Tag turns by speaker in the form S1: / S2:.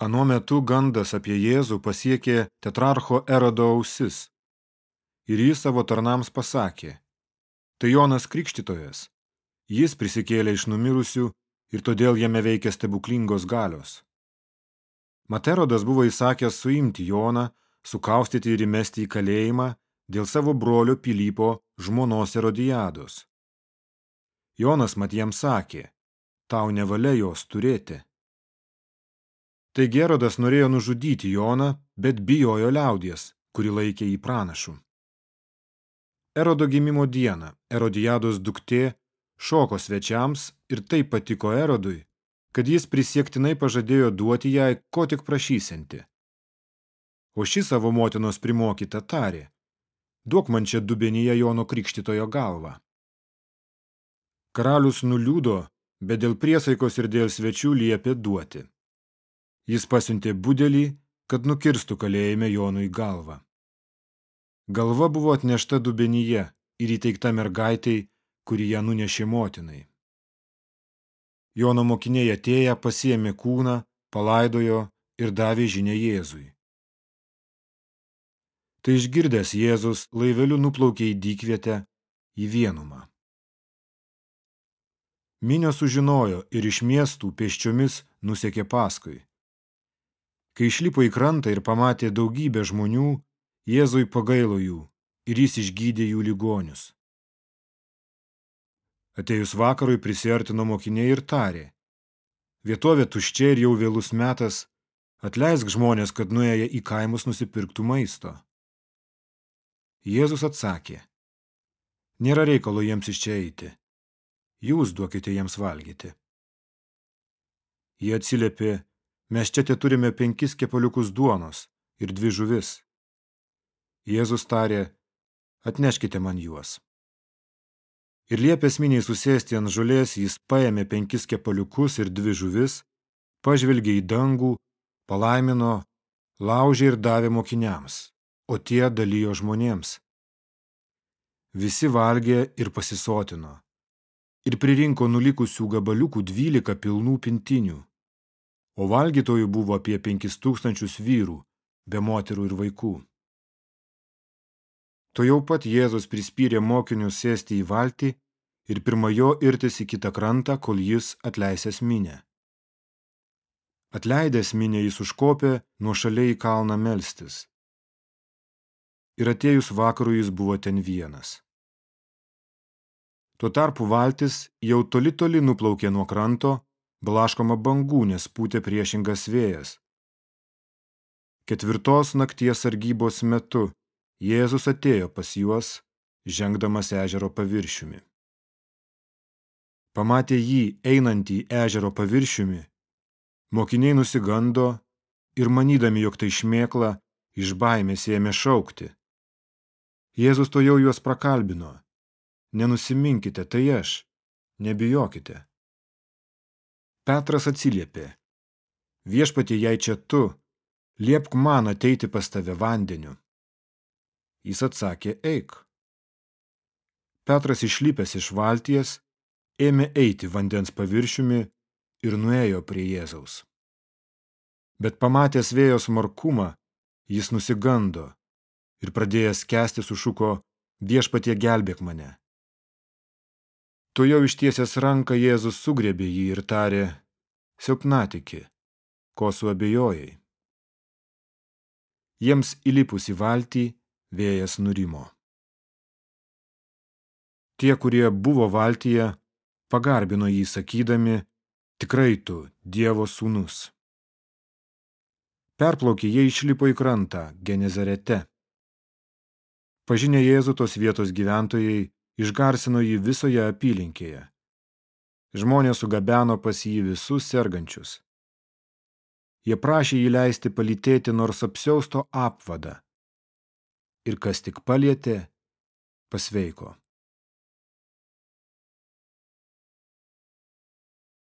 S1: Anuo metu gandas apie Jėzų pasiekė tetrarcho Erodo ausis. Ir jis savo tarnams pasakė, tai Jonas Krikštytojas. Jis prisikėlė iš numirusių ir todėl jame veikia stebuklingos galios. Materodas buvo įsakęs suimti Joną, sukaustyti ir įmesti į kalėjimą dėl savo brolio Pilypo žmonos Erodijados. Jonas mat jam sakė, tau nevalia jos turėti. Taigi Erodas norėjo nužudyti Joną, bet bijojo liaudies, kuri laikė jį pranašu. Erodo gimimo dieną Erodijados duktė šoko svečiams ir taip patiko Erodui, kad jis prisiektinai pažadėjo duoti jai, ko tik prašysianti. O ši savo motinos primokyta tarė, duok man čia dubenyje Jono krikštitojo galvą. Karalius nuliūdo, bet dėl priesaikos ir dėl svečių liepė duoti. Jis pasiuntė budelį, kad nukirstų kalėjime Jonui galvą. Galva buvo atnešta dubenyje ir įteikta mergaitei, kuri ją nunešė motinai. Jono mokiniai atėję pasiėmė kūną, palaidojo ir davė žinę Jėzui. Tai išgirdęs Jėzus laiveliu nuplaukė į dykvietę į vienumą. Minio sužinojo ir iš miestų pėsčiomis nusekė paskui. Kai išlipo į krantą ir pamatė daugybę žmonių, Jėzui pagailo jų ir jis išgydė jų ligonius. Atėjus vakarui prisiartino mokiniai ir tarė. Vietovė tuščia ir jau vėlus metas, atleisk žmonės, kad nuėję į kaimus nusipirktų maisto. Jėzus atsakė, nėra reikalo jiems iš čia eiti, jūs duokite jiems valgyti. Jie atsiliepė, Mes čia te turime penkis kepaliukus duonos ir dvi žuvis. Jėzus tarė, atneškite man juos. Ir liepęs miniai susėsti ant žolės, jis paėmė penkis kepaliukus ir dvi žuvis, pažvelgė į dangų, palaimino, laužė ir davė mokiniams, o tie dalijo žmonėms. Visi valgė ir pasisotino. Ir pririnko nulikusių gabaliukų dvylika pilnų pintinių o valgytojų buvo apie penkis tūkstančius vyrų, be moterų ir vaikų. To jau pat Jėzus prispyrė mokinius sėsti į valtį ir pirma jo irtis į kitą krantą, kol jis atleisęs minę. Atleidęs minę jis užkopė nuo šaliai į kalną melstis. Ir atėjus vakarų jis buvo ten vienas. Tuo tarpu valtis jau toli toli nuplaukė nuo kranto, blaškoma bangų, nes pūtė priešingas vėjas. Ketvirtos nakties sargybos metu Jėzus atėjo pas juos, žengdamas ežero paviršiumi. Pamatė jį einantį ežero paviršiumi, mokiniai nusigando ir manydami, jog tai šmėkla, iš baimės ėmė šaukti. Jėzus to jau juos prakalbino. Nenusiminkite, tai aš, nebijokite. Petras atsiliepė. Viešpatie, jei čia tu, liepk man ateiti pas tave vandeniu. Jis atsakė, eik. Petras išlipęs iš valties, ėmė eiti vandens paviršiumi ir nuėjo prie Jėzaus. Bet pamatęs vėjos markumą, jis nusigando ir pradėjęs kesti sušuko, viešpatie gelbėk mane. Tu jau ištiesęs ranką Jėzus sugriebė jį ir tarė, silpnatiki, ko suabejojai. Jiems įlipus į valtį, vėjas nurimo. Tie, kurie buvo valtyje, pagarbino jį sakydami, tikrai tu, Dievo sūnus. Perplaukė jie išlipo į krantą, Genezarete. Pažinę Jėzų tos vietos gyventojai išgarsino jį visoje apylinkėje. Žmonės sugabeno pas jį visus sergančius. Jie prašė jį leisti palytėti nors apsiausto apvadą. Ir kas tik palietė, pasveiko.